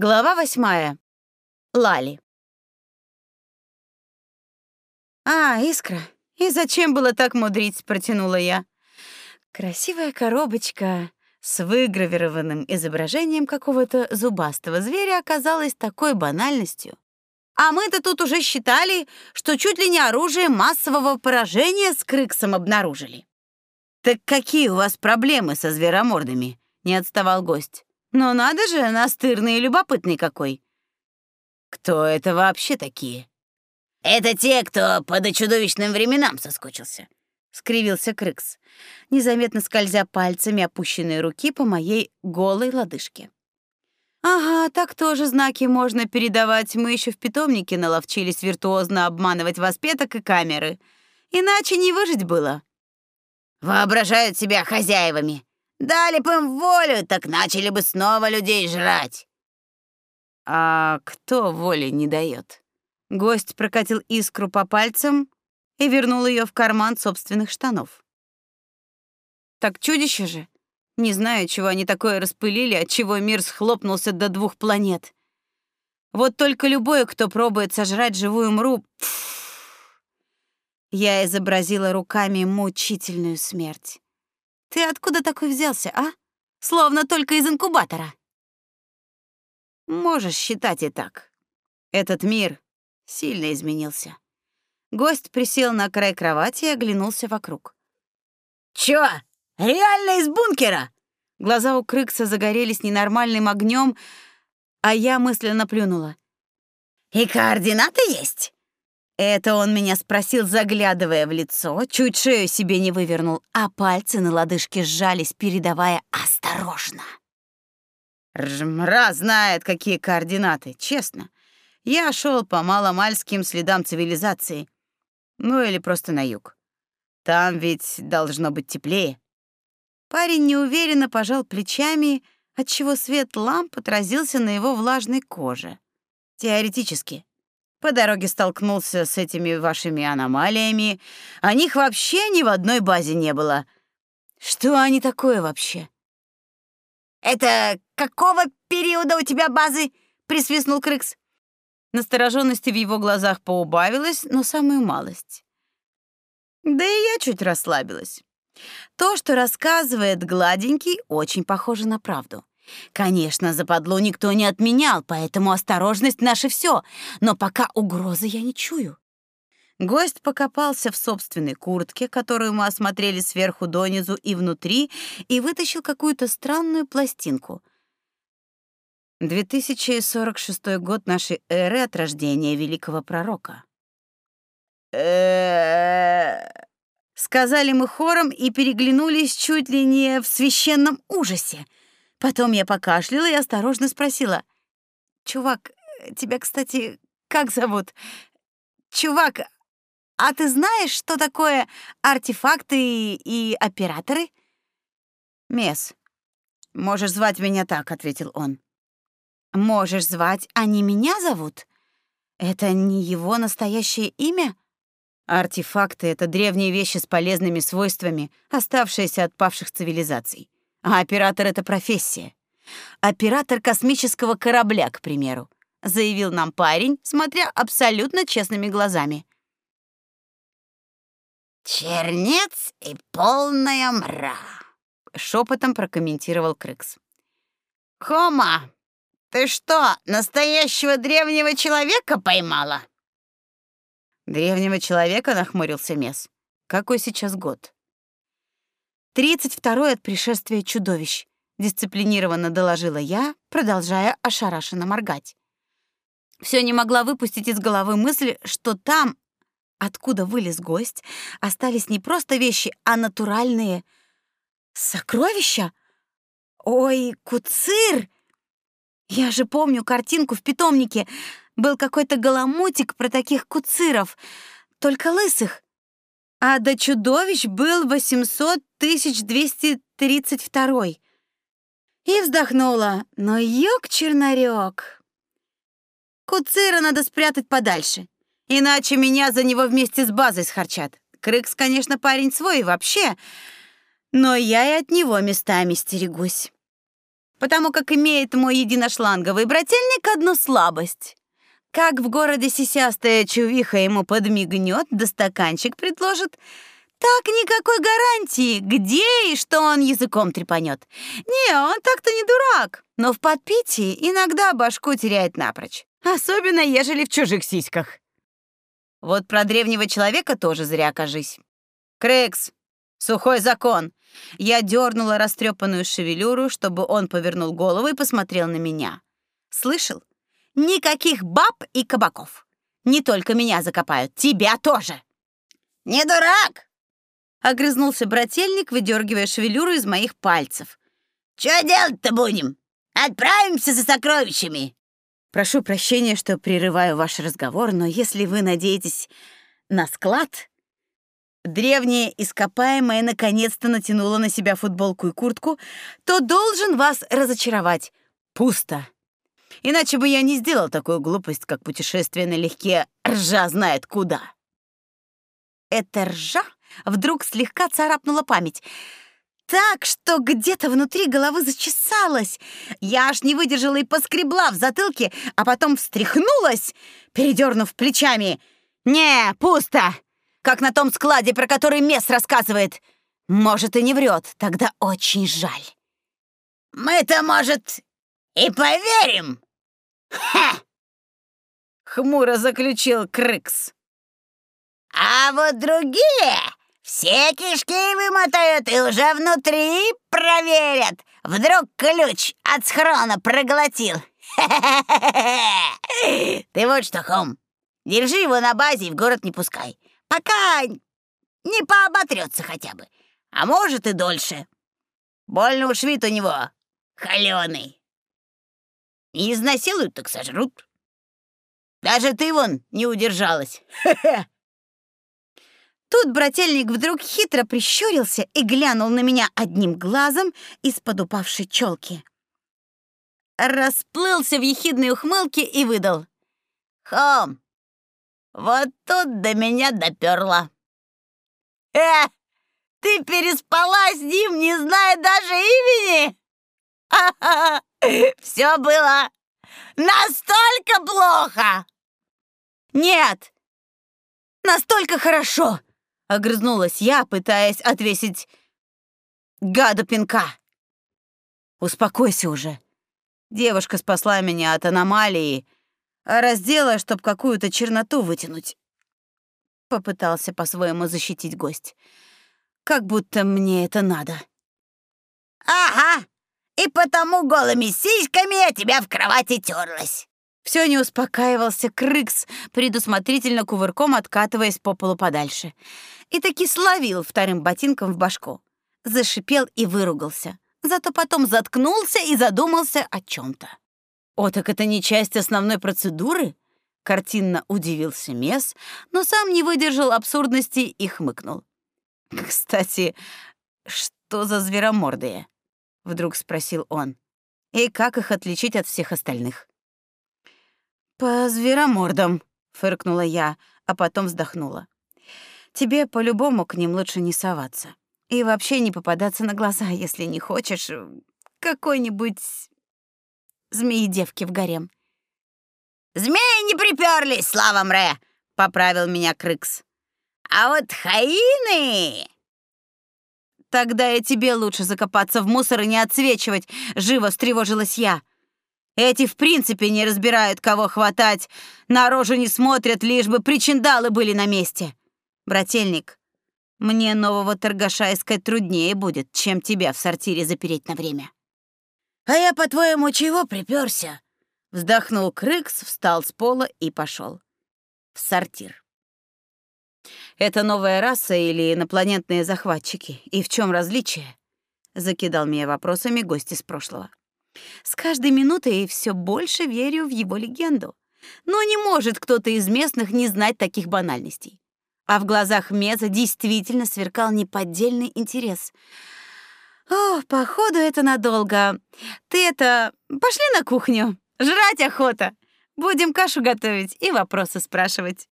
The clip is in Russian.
Глава восьмая. Лали. А, искра. И зачем было так мудрить, протянула я. Красивая коробочка с выгравированным изображением какого-то зубастого зверя оказалась такой банальностью. А мы-то тут уже считали, что чуть ли не оружие массового поражения с крыксом обнаружили. Так какие у вас проблемы со зверомордами? Не отставал гость. Но надо же, настырный и любопытный какой. Кто это вообще такие? Это те, кто по дочудовищным временам соскучился, скривился Крыкс, незаметно скользя пальцами опущенной руки по моей голой лодыжке. Ага, так тоже знаки можно передавать. Мы еще в питомнике наловчились виртуозно обманывать воспеток и камеры. Иначе не выжить было. Воображают себя хозяевами, Дали бы им волю, так начали бы снова людей жрать. А кто воли не дает? Гость прокатил искру по пальцам и вернул ее в карман собственных штанов. Так чудище же. Не знаю, чего они такое распылили, от чего мир схлопнулся до двух планет. Вот только любой, кто пробует сожрать живую мру, пфф, я изобразила руками мучительную смерть. Ты откуда такой взялся, а? Словно только из инкубатора. Можешь считать и так. Этот мир сильно изменился. Гость присел на край кровати и оглянулся вокруг. Чё? Реально из бункера? Глаза у Крыкса загорелись ненормальным огнем, а я мысленно плюнула. И координаты есть? Это он меня спросил, заглядывая в лицо, чуть шею себе не вывернул, а пальцы на лодыжке сжались, передавая «осторожно». Ржмра знает, какие координаты, честно. Я шел по маломальским следам цивилизации. Ну или просто на юг. Там ведь должно быть теплее. Парень неуверенно пожал плечами, отчего свет ламп отразился на его влажной коже. Теоретически. По дороге столкнулся с этими вашими аномалиями. О них вообще ни в одной базе не было. Что они такое вообще? Это какого периода у тебя базы? присвистнул Крыкс. Настороженности в его глазах поубавилось, но самую малость. Да и я чуть расслабилась. То, что рассказывает гладенький, очень похоже на правду. Конечно, западло никто не отменял, поэтому осторожность наше все, но пока угрозы я не чую. Гость покопался в собственной куртке, которую мы осмотрели сверху донизу и внутри, и вытащил какую-то странную пластинку. 2046 год нашей эры от рождения великого пророка. Сказали мы хором и переглянулись чуть ли не в священном ужасе — Потом я покашляла и осторожно спросила. «Чувак, тебя, кстати, как зовут? Чувак, а ты знаешь, что такое артефакты и, операторы?» «Мес, можешь звать меня так», — ответил он. «Можешь звать, не меня зовут? Это не его настоящее имя?» Артефакты — это древние вещи с полезными свойствами, оставшиеся от павших цивилизаций. А оператор — это профессия. Оператор космического корабля, к примеру, заявил нам парень, смотря абсолютно честными глазами. «Чернец и полная мра», — шепотом прокомментировал Крыкс. «Хома, ты что, настоящего древнего человека поймала?» «Древнего человека?» — нахмурился Мес. «Какой сейчас год?» Тридцать второй от пришествия чудовищ, дисциплинированно доложила я, продолжая ошарашенно моргать. Все не могла выпустить из головы мысль, что там, откуда вылез гость, остались не просто вещи, а натуральные сокровища. Ой, куцир! Я же помню картинку в питомнике. Был какой-то голомутик про таких куциров, только лысых а до чудовищ был 800 232. И вздохнула, но ёк чернорёк. Куцира надо спрятать подальше, иначе меня за него вместе с базой схарчат. Крыкс, конечно, парень свой вообще, но я и от него местами стерегусь. потому как имеет мой единошланговый брательник одну слабость. Как в городе сисястая чувиха ему подмигнет, да стаканчик предложит, так никакой гарантии, где и что он языком трепанет. Не, он так-то не дурак, но в подпитии иногда башку теряет напрочь, особенно ежели в чужих сиськах. Вот про древнего человека тоже зря кажись. Крекс, сухой закон. Я дернула растрепанную шевелюру, чтобы он повернул голову и посмотрел на меня. Слышал? Никаких баб и кабаков. Не только меня закопают, тебя тоже. Не дурак, огрызнулся брательник, выдергивая шевелюру из моих пальцев. Что делать-то будем? Отправимся за сокровищами. Прошу прощения, что прерываю ваш разговор, но если вы надеетесь на склад, древнее ископаемое наконец-то натянуло на себя футболку и куртку, то должен вас разочаровать. Пусто. Иначе бы я не сделал такую глупость, как путешествие налегке ржа знает куда. Это ржа вдруг слегка царапнула память. Так что где-то внутри головы зачесалось. Я аж не выдержала и поскребла в затылке, а потом встряхнулась, передернув плечами. «Не, пусто! Как на том складе, про который Мес рассказывает. Может, и не врет, тогда очень жаль». «Мы-то, может, и поверим!» «Ха!» — хмуро заключил Крыкс. «А вот другие все кишки вымотают и уже внутри проверят. Вдруг ключ от схрона проглотил. Ты вот что, Хом, держи его на базе и в город не пускай. Пока не пооботрется хотя бы. А может и дольше. Больно уж вид у него холёный. Не изнасилуют, так сожрут. Даже ты вон не удержалась. Тут брательник вдруг хитро прищурился и глянул на меня одним глазом из-под упавшей челки. Расплылся в ехидной ухмылке и выдал. «Хом, вот тут до меня доперло. Э, ты переспала с ним, не зная даже имени? Все было настолько плохо!» «Нет, настолько хорошо!» Огрызнулась я, пытаясь отвесить гаду пинка. Успокойся уже. Девушка спасла меня от аномалии, а раздела, чтоб какую-то черноту вытянуть. Попытался по-своему защитить гость. Как будто мне это надо. Ага, и потому голыми сиськами я тебя в кровати терлась. Все не успокаивался Крыкс, предусмотрительно кувырком откатываясь по полу подальше и таки словил вторым ботинком в башку. Зашипел и выругался. Зато потом заткнулся и задумался о чем то «О, так это не часть основной процедуры?» Картинно удивился Мес, но сам не выдержал абсурдности и хмыкнул. «Кстати, что за зверомордые?» — вдруг спросил он. «И как их отличить от всех остальных?» «По зверомордам», — фыркнула я, а потом вздохнула. Тебе по-любому к ним лучше не соваться. И вообще не попадаться на глаза, если не хочешь э, какой-нибудь змеи-девки в гарем. «Змеи не приперлись, слава мре!» — поправил меня Крыкс. «А вот хаины...» «Тогда и тебе лучше закопаться в мусор и не отсвечивать», — живо встревожилась я. «Эти в принципе не разбирают, кого хватать, на рожу не смотрят, лишь бы причиндалы были на месте». Брательник, мне нового торгаша искать труднее будет, чем тебя в сортире запереть на время. А я, по-твоему, чего приперся? Вздохнул Крыкс, встал с пола и пошел в сортир. Это новая раса или инопланетные захватчики? И в чем различие? Закидал меня вопросами гость из прошлого. С каждой минутой все больше верю в его легенду. Но не может кто-то из местных не знать таких банальностей а в глазах Меза действительно сверкал неподдельный интерес. «О, походу, это надолго. Ты это... Пошли на кухню. Жрать охота. Будем кашу готовить и вопросы спрашивать».